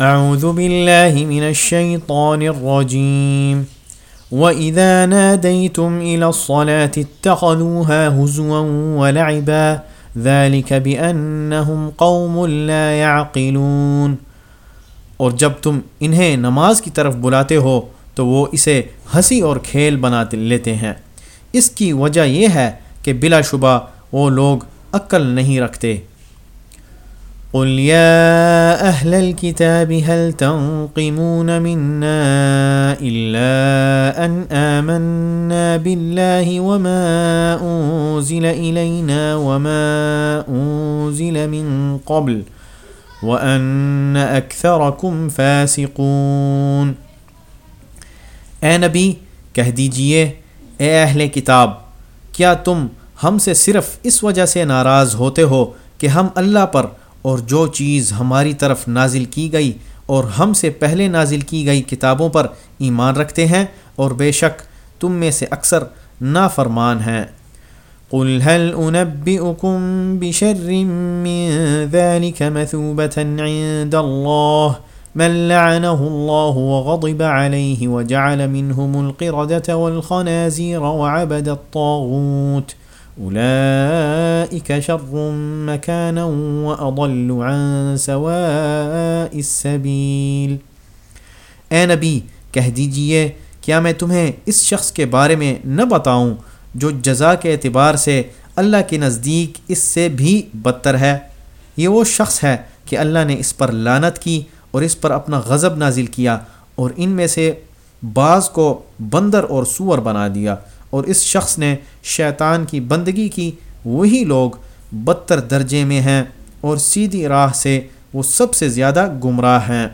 اعوذ باللہ من الشیطان الرجیم وَإِذَا نَادَيْتُمْ إِلَى الصَّلَاةِ اتَّخَذُوهَا هُزُوًا وَلَعِبًا، ذَلِكَ بِأَنَّهُمْ قَوْمٌ لَا يَعْقِلُونَ. اور جب تم انہیں نماز کی طرف بلاتے ہو، تو وہ اسے ہنسی اور کھیل بنا لیتے ہیں۔ اس کی وجہ یہ ہے کہ بلا شبہ وہ لوگ عقل نہیں رکھتے۔ قل يا أهل الكتاب هل تنقمون منا إلا أن آمنا بالله وما أنزل إلينا وما أنزل من قبل وأن أكثركم فاسقون۔ اے نبی، کہہ دیجیے، اے اہل کتاب، کیا تم ہم سے صرف اس وجہ سے ناراض ہوتے ہو کہ ہم اللہ پر اور جو چیز ہماری طرف نازل کی گئی اور ہم سے پہلے نازل کی گئی کتابوں پر ایمان رکھتے ہیں اور بے شک تم میں سے اکثر نافرمان ہیں۔ قل هل انبئكم بشر من ذلك مثوبة عند الله من لعنه الله وغضب عليه وجعل منهم القردة والخنازير وعبد الطاغوت اولئك شر مكانا واضل عن سواء السبيل. اے نبی، کہہ دیجیے، کیا میں تمہیں اس شخص کے بارے میں نہ بتاؤں جو جزا کے اعتبار سے اللہ کے نزدیک اس سے بھی بدتر ہے؟ یہ وہ شخص ہے کہ اللہ نے اس پر لانت کی اور اس پر اپنا غضب نازل کیا اور ان میں سے بعض کو بندر اور سور بنا دیا۔ اور اس شخص نے شیطان کی بندگی کی، وہی لوگ بدتر درجے میں ہیں اور سیدھی راہ سے وہ سب سے زیادہ گمراہ ہیں۔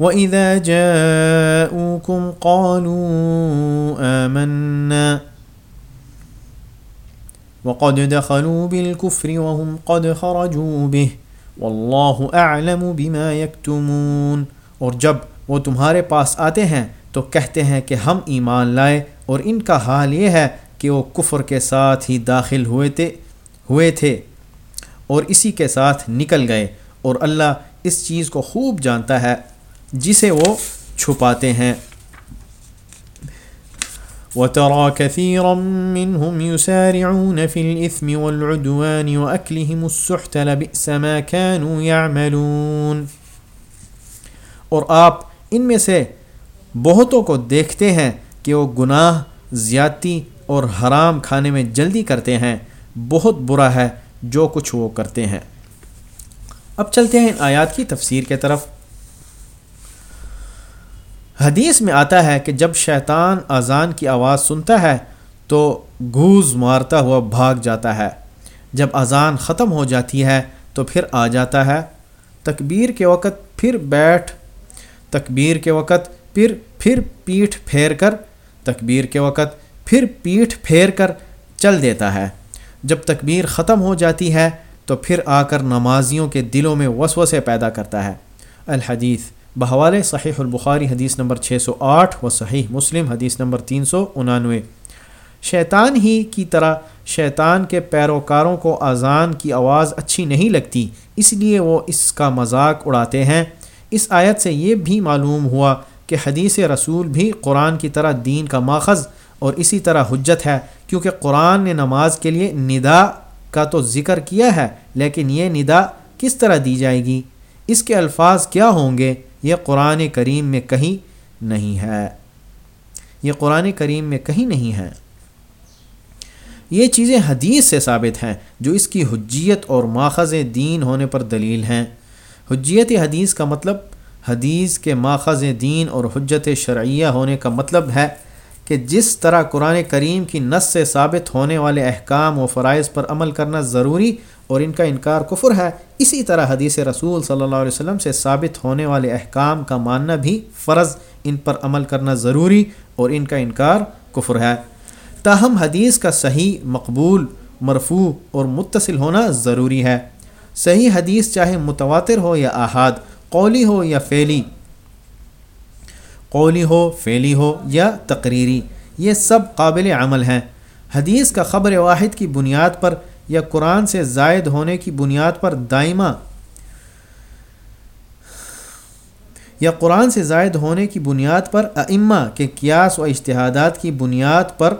وَإِذَا جَاءُوكُمْ قَالُوا آمَنَّا وَقَدْ دَخَلُوا بِالْكُفْرِ وَهُمْ قَدْ خَرَجُوا بِهِ وَاللَّهُ أَعْلَمُ بِمَا يَكْتُمُونَ اور جب وہ تمہارے پاس آتے ہیں تو کہتے ہیں کہ ہم ایمان لائے اور ان کا حال یہ ہے کہ وہ کفر کے ساتھ ہی داخل ہوئے تھے ہوئے تھے اور اسی کے ساتھ نکل گئے اور اللہ اس چیز کو خوب جانتا ہے، جسے وہ چھپاتے ہیں۔ وَتَرَى كَثِيرًا مِّنْهُمْ يُسَارِعُونَ فِي الْإِثْمِ وَالْعُدْوَانِ وَأَكْلِهِمُ السُّحْتَ، لَبِئْسَ مَا كَانُوا يَعْمَلُونَ۔ اور آپ ان میں سے بہتوں کو دیکھتے ہیں کہ وہ گناہ، زیادتی اور حرام کھانے میں جلدی کرتے ہیں۔ بہت برا ہے جو کچھ وہ کرتے ہیں۔ اب چلتے ہیں ان آیات کی تفسیر کے طرف۔ حدیث میں آتا ہے کہ جب شیطان اذان کی آواز سنتا ہے تو گھوز مارتا ہوا بھاگ جاتا ہے۔ جب اذان ختم ہو جاتی ہے تو پھر آ جاتا ہے۔ تکبیر کے وقت پھر بیٹھ، تکبیر کے وقت پھر پھر پیٹھ پھیر کر تکبیر کے وقت پھر پیٹھ پھیر کر چل دیتا ہے۔ جب تکبیر ختم ہو جاتی ہے تو پھر آ کر نمازیوں کے دلوں میں وسوسے پیدا کرتا ہے۔ الحدیث بحوال صحیح البخاری حدیث نمبر 608 و صحیح مسلم حدیث نمبر 399 شیطان ہی کی طرح شیطان کے پیروکاروں کو اذان کی آواز اچھی نہیں لگتی، اس لیے وہ اس کا مذاق اڑاتے ہیں۔ اس آیت سے یہ بھی معلوم ہوا کہ حدیث رسول بھی قرآن کی طرح دین کا ماخذ اور اسی طرح حجت ہے، کیونکہ قرآن نے نماز کے لیے ندا کا تو ذکر کیا ہے، لیکن یہ ندا کس طرح دی جائے گی؟ اس کے الفاظ کیا ہوں گے؟ یہ قرآن کریم میں کہیں نہیں ہے۔ یہ قرآن کریم میں کہیں نہیں ہے۔ یہ چیزیں حدیث سے ثابت ہیں جو اس کی حجیت اور ماخذ دین ہونے پر دلیل ہیں۔ حجیت حدیث کا مطلب حدیث کے ماخذ دین اور حجت شرعیہ ہونے کا مطلب ہے کہ جس طرح قرآن کریم کی نس سے ثابت ہونے والے احکام و فرائض پر عمل کرنا ضروری اور ان کا انکار کفر ہے، اسی طرح حدیث رسول صلی اللہ علیہ وسلم سے ثابت ہونے والے احکام کا ماننا بھی فرض ان پر عمل کرنا ضروری اور ان کا انکار کفر ہے۔ تاہم حدیث کا صحیح، مقبول، مرفوع اور متصل ہونا ضروری ہے۔ صحیح حدیث چاہے متواتر ہو یا احاد قولی ہو یا فعلی؟ قولی ہو، فعلی ہو یا تقریری؟ یہ سب قابل عمل ہیں۔ حدیث کا خبر واحد کی بنیاد پر یا قرآن سے زائد ہونے کی بنیاد پر دائمہ یا قرآن سے زائد ہونے کی بنیاد پر ائمہ کے قیاس و اشتہادات کی بنیاد پر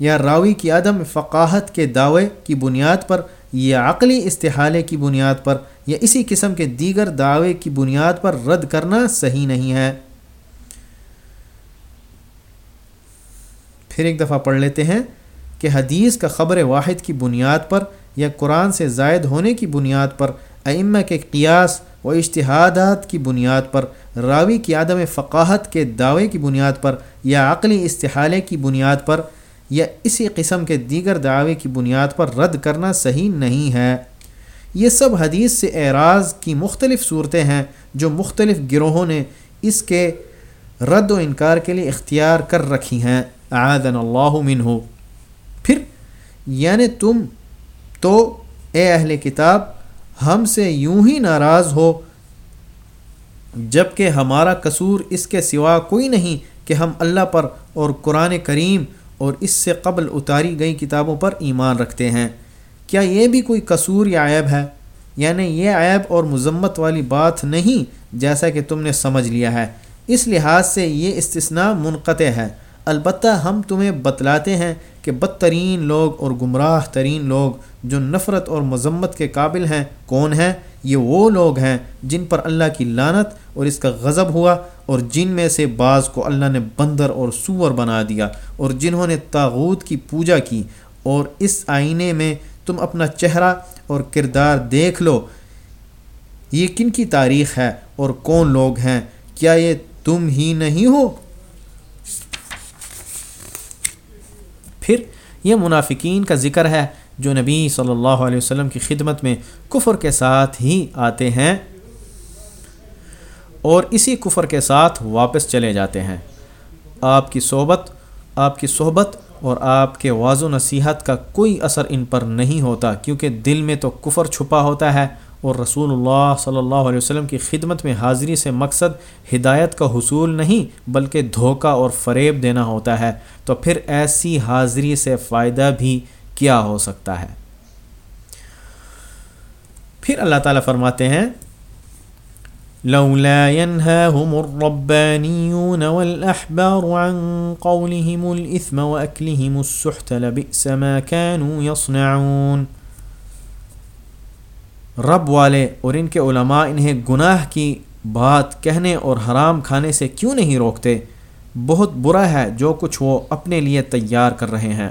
یا راوی کی عدم فقاہت کے دعوے کی بنیاد پر یا عقلی استحالے کی بنیاد پر یا اسی قسم کے دیگر دعوے کی بنیاد پر رد کرنا صحیح نہیں ہے۔ پھر ایک دفعہ پڑھ لیتے ہیں کہ حدیث کا خبر واحد کی بنیاد پر یا قرآن سے زائد ہونے کی بنیاد پر، ائمہ کے قیاس و اشتہادات کی بنیاد پر، راوی کی عدم فقاہت کے دعوے کی بنیاد پر یا عقلی استحالے کی بنیاد پر یا اسی قسم کے دیگر دعوے کی بنیاد پر رد کرنا صحیح نہیں ہے۔ یہ سب حدیث سے اعراض کی مختلف صورتیں ہیں جو مختلف گروہوں نے اس کے رد و انکار کے لیے اختیار کر رکھی ہیں۔ اعاذن اللہ منہ۔ پھر یعنی تم تو، اے اہل کتاب، ہم سے یوں ہی ناراض ہو جبکہ ہمارا قصور اس کے سوا کوئی نہیں کہ ہم اللہ پر اور قرآن کریم اور اس سے قبل اتاری گئی کتابوں پر ایمان رکھتے ہیں۔ کیا یہ بھی کوئی قصور یا عیب ہے؟ یعنی یہ عیب اور مذمت والی بات نہیں جیسا کہ تم نے سمجھ لیا ہے۔ اس لحاظ سے یہ استثناء منقطع ہے۔ البتہ ہم تمہیں بتلاتے ہیں کہ بدترین لوگ اور گمراہ ترین لوگ جو نفرت اور مذمت کے قابل ہیں کون ہیں؟ یہ وہ لوگ ہیں جن پر اللہ کی لانت اور اس کا غضب ہوا اور جن میں سے بعض کو اللہ نے بندر اور سور بنا دیا اور جنہوں نے تاغوت کی پوجا کی اور اس آئینے میں تم اپنا چہرہ اور کردار دیکھ لو۔ یہ کن کی تاریخ ہے اور کون لوگ ہیں؟ کیا یہ تم ہی نہیں ہو؟ پھر یہ منافقین کا ذکر ہے جو نبی صلی اللہ علیہ وسلم کی خدمت میں کفر کے ساتھ ہی آتے ہیں اور اسی کفر کے ساتھ واپس چلے جاتے ہیں۔ آپ کی صحبت، آپ کی صحبت اور آپ کے واض و نصیحت کا کوئی اثر ان پر نہیں ہوتا، کیونکہ دل میں تو کفر چھپا ہوتا ہے اور رسول اللہ صلی اللہ علیہ وسلم کی خدمت میں حاضری سے مقصد ہدایت کا حصول نہیں، بلکہ دھوکہ اور فریب دینا ہوتا ہے۔ تو پھر ایسی حاضری سے فائدہ بھی کیا ہو سکتا ہے۔ پھر اللہ تعالیٰ فرماتے ہیں لولا ينهاهم الربانيون والأحبار عن قولهم الإثم وأكلهم السحت لبئس ما كانوا يصنعون۔ رب والے اور ان کے علماء انہیں گناہ کی بات کہنے اور حرام کھانے سے کیوں نہیں روکتے؟ بہت برا ہے جو کچھ وہ اپنے لیے تیار کر رہے ہیں۔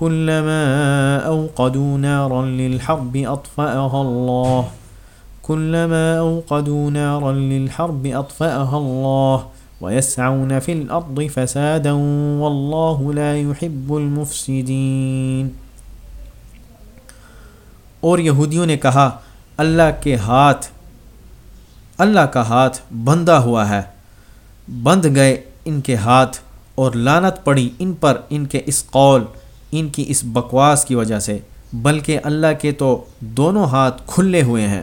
كلما أوقدوا نارا للحرب أطفأها الله. كلما أوقدوا نارا للحرب أطفأها الله. ويسعون في الأرض فسادا والله لا يحب المفسدين. اور یہودیوں نے کہا، اللہ کے ہاتھ، اللہ کا ہاتھ بندھا ہوا ہے۔ بندھ گئے ان کے ہاتھ اور لانت پڑی ان پر ان کے اس قول۔ ان کی اس بکواس کی وجہ سے، بلکہ اللہ کے تو دونوں ہاتھ کھلے ہوئے ہیں۔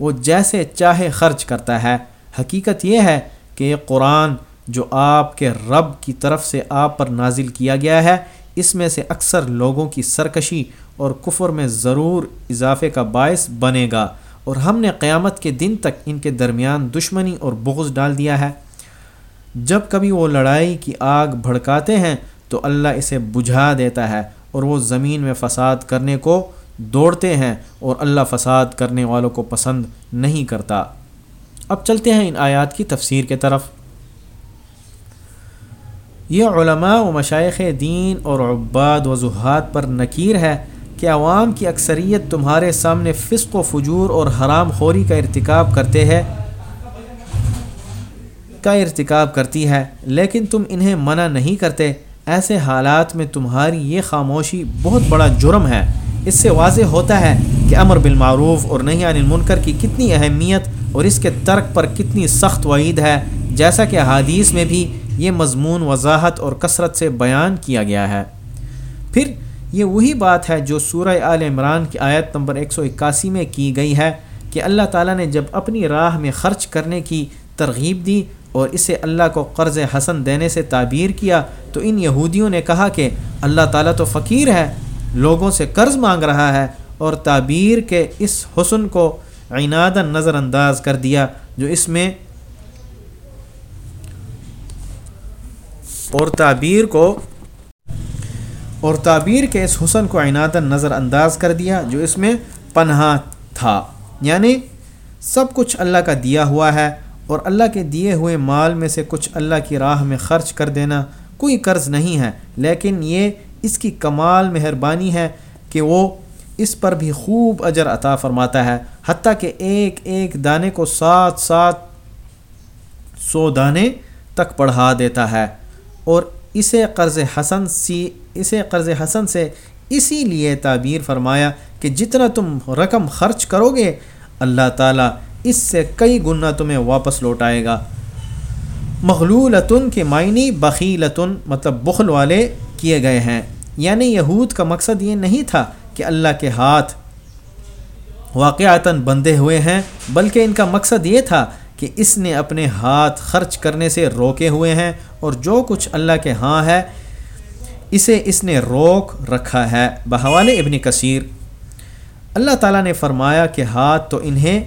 وہ جیسے چاہے خرچ کرتا ہے۔ حقیقت یہ ہے کہ یہ قرآن جو آپ کے رب کی طرف سے آپ پر نازل کیا گیا ہے، اس میں سے اکثر لوگوں کی سرکشی اور کفر میں ضرور اضافے کا باعث بنے گا۔ اور ہم نے قیامت کے دن تک ان کے درمیان دشمنی اور بغض ڈال دیا ہے۔ جب کبھی وہ لڑائی کی آگ بھڑکاتے ہیں تو اللہ اسے بجھا دیتا ہے اور وہ زمین میں فساد کرنے کو دوڑتے ہیں اور اللہ فساد کرنے والوں کو پسند نہیں کرتا۔ اب چلتے ہیں ان آیات کی تفسیر کے طرف۔ یہ علماء و مشائق دین اور عباد و زہاد پر نکیر ہے کہ عوام کی اکثریت تمہارے سامنے فسق و فجور اور حرام خوری کا ارتکاب کرتے ہیں، کا ارتکاب کرتی ہے، لیکن تم انہیں منع نہیں کرتے۔ ایسے حالات میں تمہاری یہ خاموشی بہت بڑا جرم ہے۔ اس سے واضح ہوتا ہے کہ امر بالمعروف اور نہیں عن المنکر کی کتنی اہمیت اور اس کے ترک پر کتنی سخت وعید ہے۔ جیسا کہ حادیث میں بھی یہ مضمون وضاحت اور کثرت سے بیان کیا گیا ہے۔ پھر یہ وہی بات ہے جو سورہ آل عمران کی آیت نمبر 181 میں کی گئی ہے کہ اللہ تعالیٰ نے جب اپنی راہ میں خرچ کرنے کی ترغیب دی اور اسے اللہ کو قرض حسن دینے سے تعبیر کیا تو ان یہودیوں نے کہا کہ اللہ تعالیٰ تو فقیر ہے، لوگوں سے قرض مانگ رہا ہے اور تعبیر کے اس حسن کو عناد نظر انداز کر دیا، جو اس میں اور تعبیر کو اور تعبیر کے اس حسن کو عناد نظر انداز کر دیا، جو اس میں پناہ تھا۔ یعنی سب کچھ اللہ کا دیا ہوا ہے۔ اور اللہ کے دیے ہوئے مال میں سے کچھ اللہ کی راہ میں خرچ کر دینا کوئی قرض نہیں ہے، لیکن یہ اس کی کمال مہربانی ہے کہ وہ اس پر بھی خوب اجر عطا فرماتا ہے۔ حتیٰ کہ ایک ایک دانے کو سات سات سو دانے تک پڑھا دیتا ہے۔ اور اسے قرض حسن سی، اسے قرض حسن سے اسی لیے تعبیر فرمایا کہ جتنا تم رقم خرچ کرو گے، اللہ تعالیٰ اس سے کئی گنا تمہیں واپس لوٹائے گا۔ مغلولتن کے معنی بخیلتن مطلب بخل والے کیے گئے ہیں۔ یعنی یہود کا مقصد یہ نہیں تھا کہ اللہ کے ہاتھ واقعاتاً بندھے ہوئے ہیں، بلکہ ان کا مقصد یہ تھا کہ اس نے اپنے ہاتھ خرچ کرنے سے روکے ہوئے ہیں اور جو کچھ اللہ کے ہاں ہے، اسے اس نے روک رکھا ہے۔ بحوال ابن کثیر، اللہ تعالیٰ نے فرمایا کہ ہاتھ تو انہیں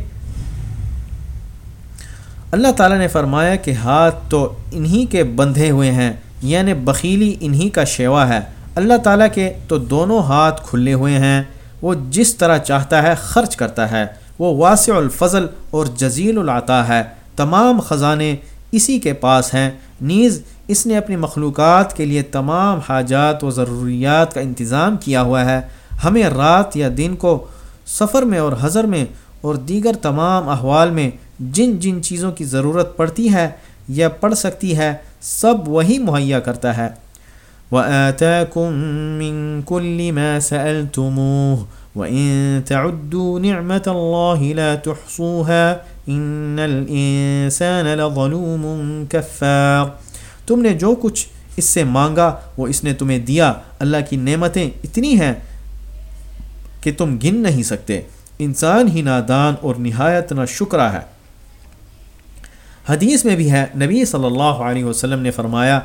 اللہ تعالیٰ نے فرمایا کہ ہاتھ تو انہی کے بندھے ہوئے ہیں یعنی بخیلی انہی کا شیوا ہے۔ اللہ تعالیٰ کے تو دونوں ہاتھ کھلے ہوئے ہیں۔ وہ جس طرح چاہتا ہے خرچ کرتا ہے۔ وہ واسع الفضل اور جزیل العطا ہے۔ تمام خزانے اسی کے پاس ہیں۔ نیز اس نے اپنی مخلوقات کے لیے تمام حاجات و ضروریات کا انتظام کیا ہوا ہے۔ ہمیں رات یا دن کو سفر میں اور حضر میں اور دیگر تمام احوال میں جن جن چیزوں کی ضرورت پڑتی ہے یا پڑ سکتی ہے، سب وہی مہیا کرتا ہے۔ وَآتَاكُم مِّن كُلِّ مَا سَأَلْتُمُوهُ، وَإِن تَعُدُّوا نِعْمَةَ اللَّهِ لَا تُحْصُوهَا إِنَّ الْإِنسَانَ لَظَلُومٌ كَفَّارٌ۔ تم نے جو کچھ اس سے مانگا، وہ اس نے تمہیں دیا۔ اللہ کی نعمتیں اتنی ہیں کہ تم گن نہیں سکتے۔ انسان ہی نادان اور نہایت نہ شکرہ ہے۔ حدیث میں بھی ہے، نبی صلی اللہ علیہ وسلم نے فرمایا،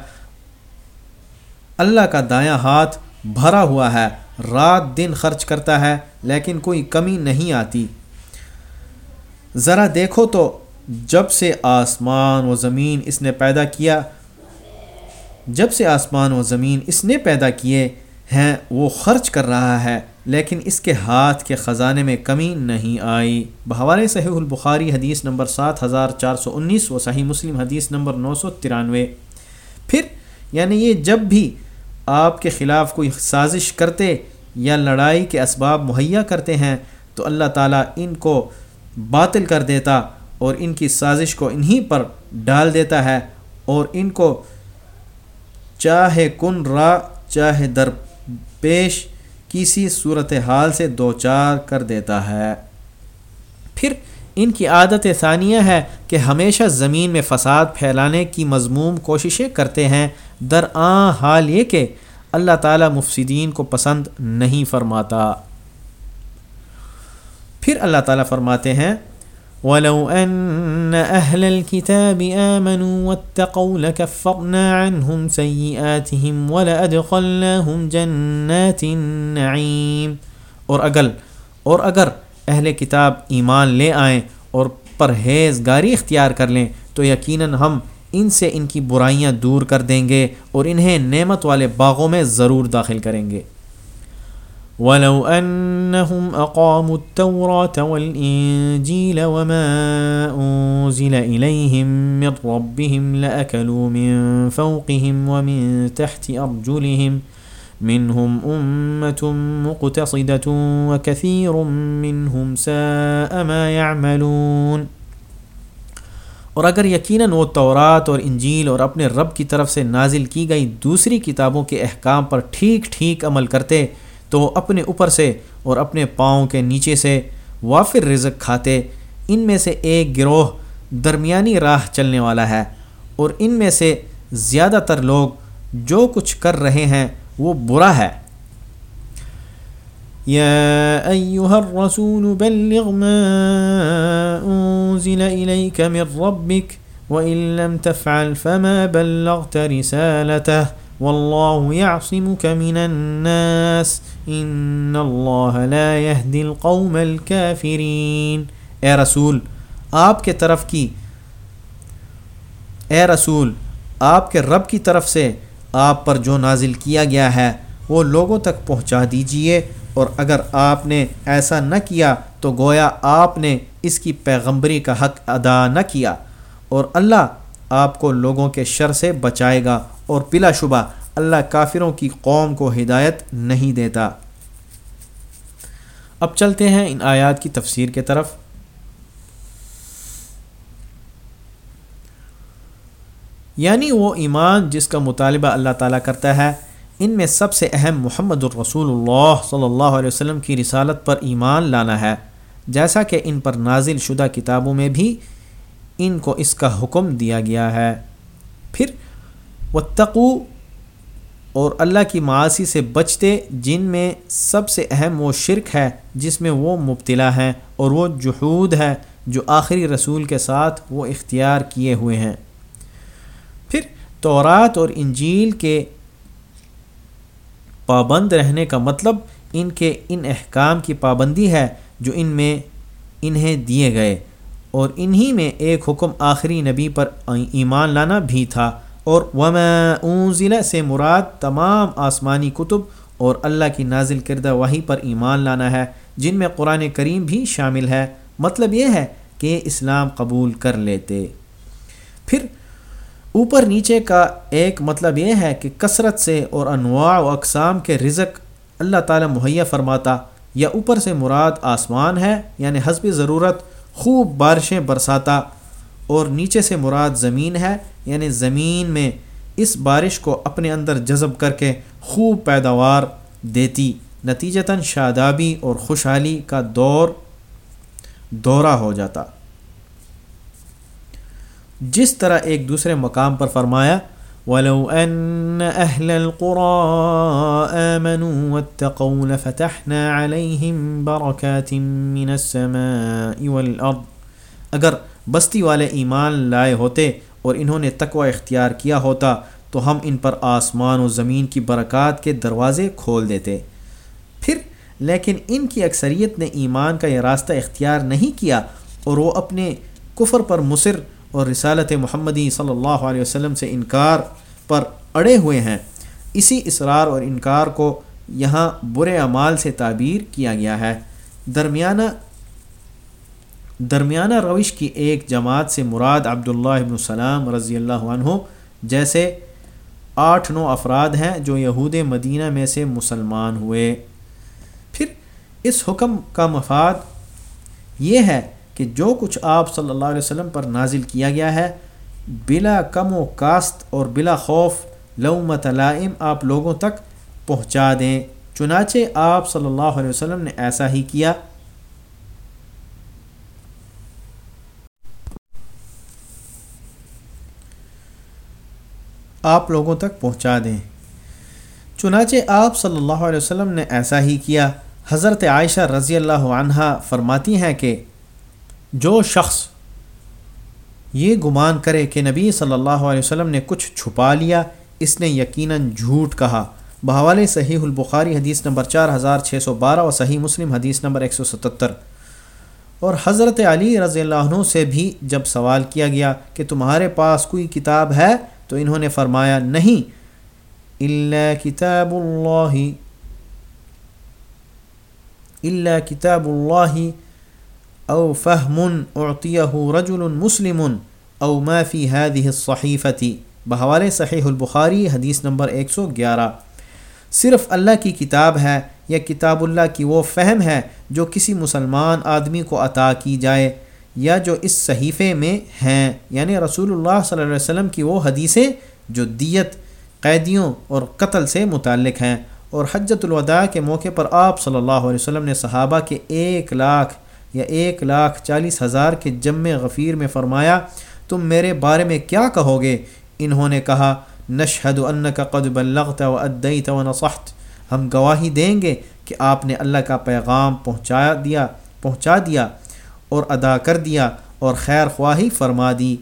اللہ کا دایاں ہاتھ بھرا ہوا ہے، رات دن خرچ کرتا ہے، لیکن کوئی کمی نہیں آتی۔ ذرا دیکھو تو جب سے آسمان و زمین اس نے پیدا کیا، جب سے آسمان و زمین اس نے پیدا کیے ہیں، وہ خرچ کر رہا ہے، لیکن اس کے ہاتھ کے خزانے میں کمی نہیں آئی۔ بحوالِ صحیح البخاری حدیث نمبر سات ہزار چار سو انیس و صحیح مسلم حدیث نمبر نو سو ترانوے۔ پھر یعنی یہ جب بھی آپ کے خلاف کوئی سازش کرتے یا لڑائی کے اسباب مہیا کرتے ہیں، تو اللہ تعالیٰ ان کو باطل کر دیتا اور ان کی سازش کو انہی پر ڈال دیتا ہے اور ان کو چاہے کن را، چاہے در پیش کسی صورت حال سے دو چار کر دیتا ہے۔ پھر ان کی عادت ثانیہ ہے کہ ہمیشہ زمین میں فساد پھیلانے کی مضموم کوششیں کرتے ہیں۔ در آں حال یہ کہ اللہ تعالیٰ مفسدین کو پسند نہیں فرماتا۔ پھر اللہ تعالیٰ فرماتے ہیں ولو أن أهل الكتاب آمنوا واتقوا لكفرنا عنهم سيئاتهم ولأدخلناهم جنات النعيم۔ اور اگر اور اگر اہل کتاب ایمان لے آئیں اور پرہیز گاری اختیار کر لیں، تو یقیناً ہم ان سے ان کی برائیاں دور کر دیں گے اور انہیں نعمت والے باغوں میں ضرور داخل کریں گے۔ ولو أنهم أقاموا التوراة والإنجيل وما أنزل إليهم من ربهم لأكلوا من فوقهم ومن تحت أرجلهم منهم أمة مقتصدة وكثير منهم ساء ما يعملون اور اگر یقیناً وہ تورات اور انجیل اور اپنے رب کی طرف سے نازل کی گئی دوسری کتابوں کے احکام پر ٹھیک ٹھیک عمل کرتے تو وہ اپنے اوپر سے اور اپنے پاؤں کے نیچے سے وافر رزق کھاتے، ان میں سے ایک گروہ درمیانی راہ چلنے والا ہے اور ان میں سے زیادہ تر لوگ جو کچھ کر رہے ہیں وہ برا ہے۔ يا أيها الرسول بلغ ما أنزل إليك من ربك وإن لم تفعل فما بلغت رسالته والله يعصمك من الناس۔ إن الله لا يهدي القوم الكافرين۔ اے رسول، آپ کے طرف کی، اے رسول، آپ کے رب کی طرف سے آپ پر جو نازل کیا گیا ہے، وہ لوگوں تک پہنچا دیجیے۔ اور اگر آپ نے ایسا نہ کیا، تو گویا آپ نے اس کی پیغمبری کا حق ادا نہ کیا۔ اور اللہ آپ کو لوگوں کے شر سے بچائے گا اور بلا شبہ اللہ کافروں کی قوم کو ہدایت نہیں دیتا۔ اب چلتے ہیں ان آیات کی تفسیر کے طرف۔ یعنی وہ ایمان جس کا مطالبہ اللہ تعالیٰ کرتا ہے، ان میں سب سے اہم محمد الرسول اللہ صلی اللہ علیہ وسلم کی رسالت پر ایمان لانا ہے۔ جیسا کہ ان پر نازل شدہ کتابوں میں بھی ان کو اس کا حکم دیا گیا ہے۔ پھر وتقو اور اللہ کی معاشی سے بچتے جن میں سب سے اہم وہ شرک ہے، جس میں وہ مبتلا ہیں اور وہ جہود ہے جو آخری رسول کے ساتھ وہ اختیار کیے ہوئے ہیں۔ پھر تورات اور انجیل کے پابند رہنے کا مطلب ان کے ان احکام کی پابندی ہے جو ان میں انہیں دیے گئے اور انہی میں ایک حکم آخری نبی پر ایمان لانا بھی تھا۔ اور وما ضلع سے مراد تمام آسمانی کتب اور اللہ کی نازل کردہ وہی پر ایمان لانا ہے، جن میں قرآن کریم بھی شامل ہے۔ مطلب یہ ہے کہ اسلام قبول کر لیتے۔ پھر اوپر نیچے کا ایک مطلب یہ ہے کہ کثرت سے اور انواع و اقسام کے رزق اللہ تعالی مہیا فرماتا، یا اوپر سے مراد آسمان ہے یعنی حسب ضرورت خوب بارشیں برساتا۔ اور نیچے سے مراد زمین ہے یعنی زمین میں اس بارش کو اپنے اندر جذب کر کے خوب پیداوار دیتی۔ نتیجتاً شادابی اور خوشحالی کا دور، دورہ ہو جاتا۔ جس طرح ایک دوسرے مقام پر فرمایا، وَلَوْ أَنَّ أَهْلَ الْقُرَىٰ آمَنُوا وَاتَّقَوْا لَفَتَحْنَا عَلَيْهِمْ بَرَكَاتٍ مِّنَ السَّمَاءِ وَالْأَرْضِ۔ اگر بستی والے ایمان لائے ہوتے اور انہوں نے تقوی اختیار کیا ہوتا، تو ہم ان پر آسمان و زمین کی برکات کے دروازے کھول دیتے۔ پھر، لیکن ان کی اکثریت نے ایمان کا یہ راستہ اختیار نہیں کیا اور وہ اپنے کفر پر مصر اور رسالت محمدی صلی اللہ علیہ وسلم سے انکار پر اڑے ہوئے ہیں۔ اسی اصرار اور انکار کو یہاں برے اعمال سے تعبیر کیا گیا ہے۔ درمیانہ درمیانہ روش کی ایک جماعت سے مراد عبداللہ ابن السلام رضی اللہ عنہ، جیسے آٹھ نو افراد ہیں جو یہود مدینہ میں سے مسلمان ہوئے۔ پھر اس حکم کا مفاد یہ ہے کہ جو کچھ آپ صلی اللہ علیہ وسلم پر نازل کیا گیا ہے، بلا کم و کاست اور بلا خوف لومت لائم آپ لوگوں تک پہنچا دیں۔ چنانچہ آپ صلی اللہ علیہ وسلم نے ایسا ہی کیا۔ آپ لوگوں تک پہنچا دیں۔ چنانچہ آپ صلی اللہ علیہ وسلم نے ایسا ہی کیا۔ حضرت عائشہ رضی اللہ عنہ فرماتی ہیں کہ جو شخص یہ گمان کرے کہ نبی صلی اللہ علیہ وسلم نے کچھ چھپا لیا، اس نے یقیناً جھوٹ کہا۔ بحوال صحیح البخاری حدیث نمبر چار ہزار چھ سو بارہ اور صحیح مسلم حدیث نمبر ایک سو ستتر۔ اور حضرت علی رضی اللہ عنہ سے بھی جب سوال کیا گیا کہ تمہارے پاس کوئی کتاب ہے تو انہوں نے فرمایا، نہیں اللہ کتاب اللہ اللہ کتاب اللہ او فہم اعطیہ رجل مسلم، او ما فی هذه الصحیفتی بحوال صحیح البخاری، حدیث نمبر 111 صرف اللہ کی کتاب ہے یا کتاب اللہ کی وہ فہم ہے جو کسی مسلمان آدمی کو عطا کی جائے؟ یا جو اس صحیفے میں ہیں یعنی رسول اللہ صلی اللہ علیہ وسلم کی وہ حدیثیں جو دیت، قیدیوں اور قتل سے متعلق ہیں۔ اور حجت الوداع کے موقع پر آپ صلی اللہ علیہ وسلم نے صحابہ کے ایک لاکھ یا ایک لاکھ چالیس ہزار کے جم غفیر میں فرمایا، تم میرے بارے میں کیا کہو گے؟ انہوں نے کہا، نشہد ان کا قد بلغت و ادیت و نصحت۔ ہم گواہی دیں گے کہ آپ نے اللہ کا پیغام پہنچا دیا پہنچا دیا۔ اور ادا کر دیا اور خیر خواہی فرما دی۔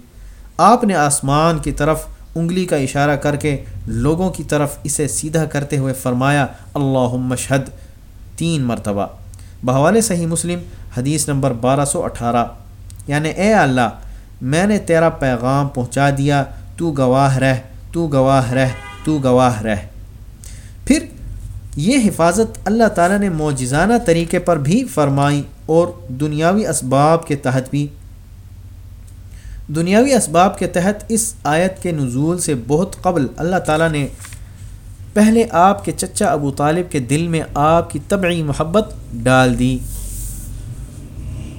آپ نے آسمان کی طرف انگلی کا اشارہ کر کے لوگوں کی طرف اسے سیدھا کرتے ہوئے فرمایا اللہ مشہد تین مرتبہ۔ بحوال صحیح مسلم، حدیث نمبر بارہ سو اٹھارہ۔ یعنی اے اللہ، میں نے تیرا پیغام پہنچا دیا، تو گواہ رہ، تو گواہ رہ، تو گواہ رہ۔ یہ حفاظت اللہ تعالیٰ نے معجزانہ طریقے پر بھی فرمائی اور دنیاوی اسباب کے تحت بھی۔ دنیاوی اسباب کے تحت اس آیت کے نزول سے بہت قبل اللہ تعالیٰ نے پہلے آپ کے چچا ابو طالب کے دل میں آپ کی طبعی محبت ڈال دی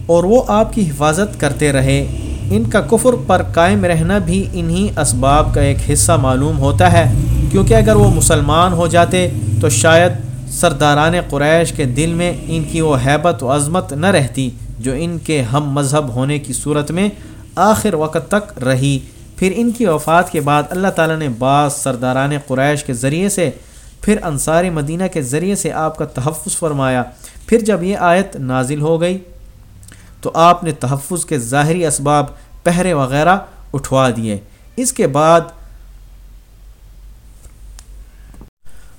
اور وہ آپ کی حفاظت کرتے رہے۔ ان کا کفر پر قائم رہنا بھی انہی اسباب کا ایک حصہ معلوم ہوتا ہے، کیونکہ اگر وہ مسلمان ہو جاتے تو شاید سرداران قریش کے دل میں ان کی وہ حیبت و عظمت نہ رہتی جو ان کے ہم مذہب ہونے کی صورت میں آخر وقت تک رہی۔ پھر ان کی وفات کے بعد اللہ تعالیٰ نے بعض سرداران قریش کے ذریعے سے، پھر انصار مدینہ کے ذریعے سے آپ کا تحفظ فرمایا۔ پھر جب یہ آیت نازل ہو گئی، تو آپ نے تحفظ کے ظاہری اسباب پہرے وغیرہ اٹھوا دیے۔ اس کے بعد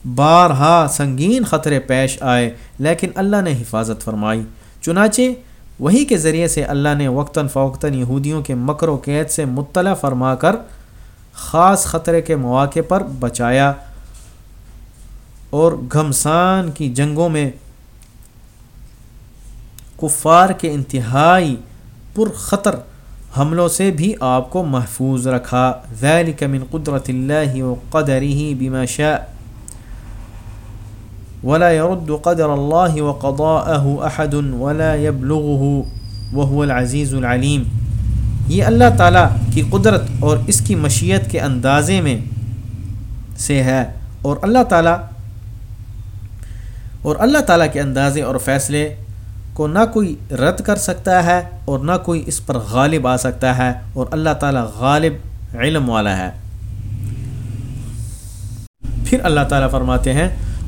بارہا سنگین خطرے پیش آئے، لیکن اللہ نے حفاظت فرمائی۔ چنانچہ، وہی کے ذریعے سے اللہ نے وقتاً فوقتاً یہودیوں کے مکر و قید سے مطلع فرما کر خاص خطرے کے مواقع پر بچایا اور گھمسان کی جنگوں میں کفار کے انتہائی پر خطر حملوں سے بھی آپ کو محفوظ رکھا۔ ذلك من قدرت اللہ و قدری بما شاء۔ ولا يرد قدر الله وقضاءه احد ولا يبلغه وهو العزیز العلیم یہ اللہ تعالیٰ کی قدرت اور اس کی مشیت کے اندازے میں سے ہے۔ اور اللہ تعالیٰ اور اللہ تعالیٰ کے اندازے اور فیصلے کو نہ کوئی رد کر سکتا ہے اور نہ کوئی اس پر غالب آ سکتا ہے۔ اور اللہ تعالیٰ غالب علم والا ہے۔ پھر اللہ تعالیٰ فرماتے ہیں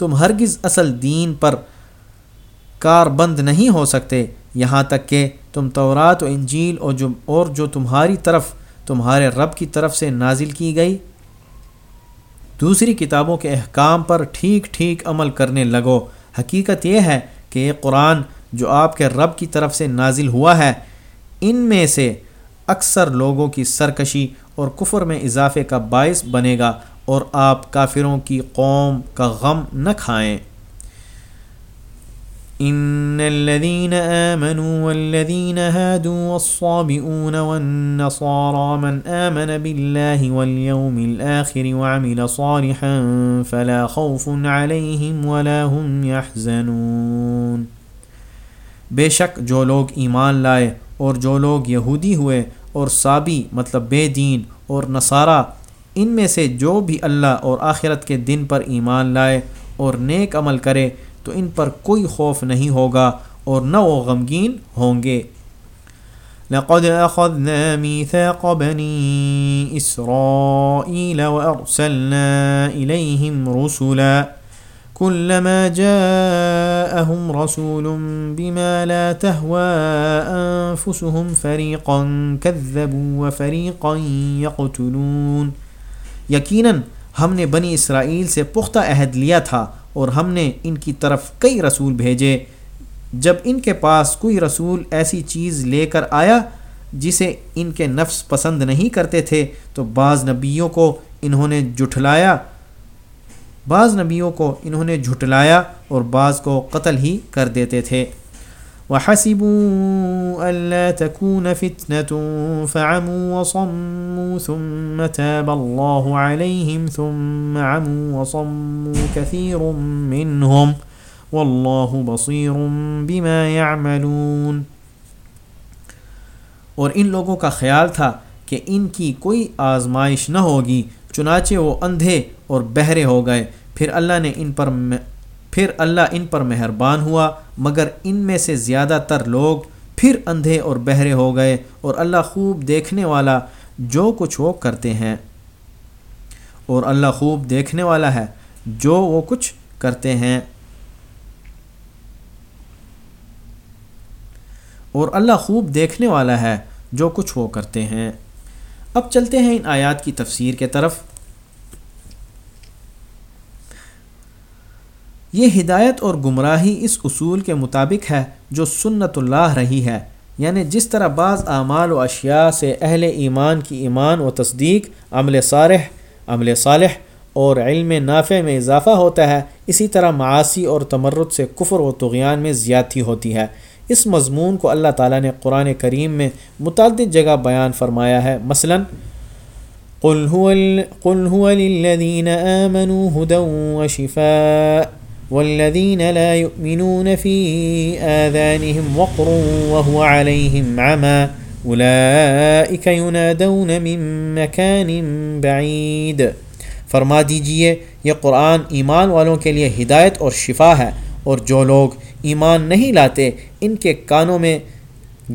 تم ہرگز اصل دین پر کار بند نہیں ہو سکتے، یہاں تک کہ تم تورات و انجیل اور جو اور جو تمہاری طرف، تمہارے رب کی طرف سے نازل کی گئی۔ دوسری کتابوں کے احکام پر ٹھیک ٹھیک عمل کرنے لگو۔ حقیقت یہ ہے کہ یہ قرآن جو آپ کے رب کی طرف سے نازل ہوا ہے، ان میں سے اکثر لوگوں کی سرکشی اور کفر میں اضافے کا باعث بنے گا۔ اور آپ کافروں کی قوم کا غم نہ کھائیں۔ ان الذين آمنوا والذين هادوا والصابئون والنصارى من آمن بالله واليوم الآخر وعمل صالحا فلا خوف عليهم ولا هم يحزنون۔ بے شک جو لوگ ایمان لائے اور جو لوگ یہودی ہوئے اور صابی مطلب بے دین اور نصارہ ان میں سے جو بھی اللہ اور آخرت کے دن پر ایمان لائے اور نیک عمل کرے تو ان پر کوئی خوف نہیں ہوگا اور نہ وہ غمگین ہوں گے۔ لقد اخذنا ميثاق بني اسرائيل وارسلنا اليهم رسلا كلما جاءهم رسول بما لا تهوى انفسهم فريقا كذبوا وفريقا يقتلون۔ یقیناً ہم نے بنی اسرائیل سے پختہ عہد لیا تھا اور ہم نے ان کی طرف کئی رسول بھیجے۔ جب ان کے پاس کوئی رسول ایسی چیز لے کر آیا جسے ان کے نفس پسند نہیں کرتے تھے، تو بعض نبیوں کو انہوں نے جھٹلایا۔ بعض نبیوں کو انہوں نے جھٹلایا اور بعض کو قتل ہی کر دیتے تھے۔ وحسبوا ألا تكون فتنة فعموا وصموا ثم تاب الله عليهم ثم عموا وصموا كثير منهم والله بصير بما يعملون۔ اور ان لوگوں کا خیال تھا کہ ان کی کوئی آزمائش نہ ہوگی، چنانچہ وہ اندھے اور بہرے ہو گئے۔ پھر اللہ نے ان پر پھر اللہ ان پر مہربان ہوا، مگر ان میں سے زیادہ تر لوگ پھر اندھے اور بہرے ہو گئے اور اللہ خوب دیکھنے والا جو کچھ وہ کرتے ہیں۔ اور اللہ خوب دیکھنے والا ہے جو وہ کچھ کرتے ہیں۔ اور اللہ خوب دیکھنے والا ہے جو کچھ وہ کرتے ہیں۔ اب چلتے ہیں ان آیات کی تفسیر کے طرف۔ یہ ہدایت اور گمراہی اس اصول کے مطابق ہے جو سنت اللہ رہی ہے یعنی جس طرح بعض اعمال و اشیاء سے اہل ایمان کی ایمان و تصدیق عمل صالح عمل صالح اور علم نافع میں اضافہ ہوتا ہے اسی طرح معاشی اور تمرد سے کفر و تغیان میں زیادتی ہوتی ہے۔ اس مضمون کو اللہ تعالیٰ نے قرآن کریم میں متعدد جگہ بیان فرمایا ہے۔ مثلا قل هو, قل هو للذین آمنوا هدى وشفاء والذین لا يؤمنون في آذانهم وقر وهو عليهم عمى أولئك ينادون من مكان بعید۔ فرما دیجیے، یہ قرآن ایمان والوں کے لیے ہدایت اور شفا ہے، اور جو لوگ ایمان نہیں لاتے، ان کے کانوں میں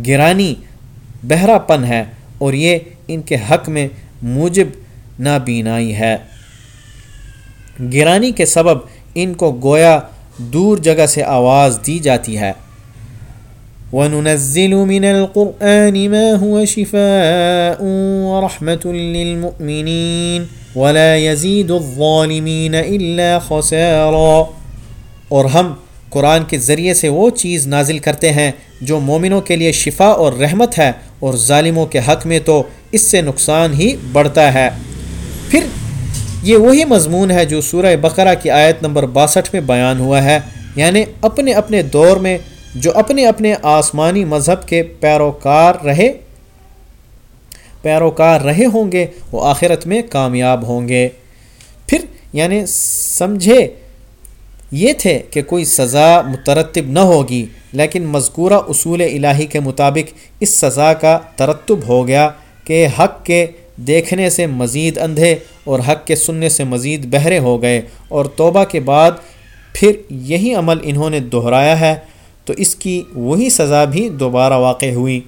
گرانی، بہرا پن ہے، اور یہ ان کے حق میں موجب نابینائی ہے۔ گرانی کے سبب ان کو گویا دور جگہ سے آواز دی جاتی ہے۔ وَنُنَزِّلُ مِنَ الْقُرْآنِ مَا هُوَ شِفَاءٌ وَرَحْمَةٌ لِّلْمُؤْمِنِينَ وَلَا يَزِيدُ الظَّالِمِينَ إِلَّا خَسَارًا۔ اور ہم قرآن کے ذریعے سے وہ چیز نازل کرتے ہیں جو مومنوں کے لیے شفا اور رحمت ہے اور ظالموں کے حق میں تو اس سے نقصان ہی بڑھتا ہے۔ پھر یہ وہی مضمون ہے جو سورہ بقرہ کی آیت نمبر باسٹھ میں بیان ہوا ہے یعنی اپنے اپنے دور میں جو اپنے اپنے آسمانی مذہب کے پیروکار رہے پیروکار رہے ہوں گے، وہ آخرت میں کامیاب ہوں گے۔ پھر یعنی سمجھے، یہ تھے کہ کوئی سزا مترتب نہ ہوگی، لیکن مذکورہ اصول الہی کے مطابق اس سزا کا ترتب ہو گیا کہ حق کے دیکھنے سے مزید اندھے اور حق کے سننے سے مزید بہرے ہو گئے اور توبہ کے بعد پھر یہی عمل انہوں نے دہرایا ہے، تو اس کی وہی سزا بھی دوبارہ واقع ہوئی۔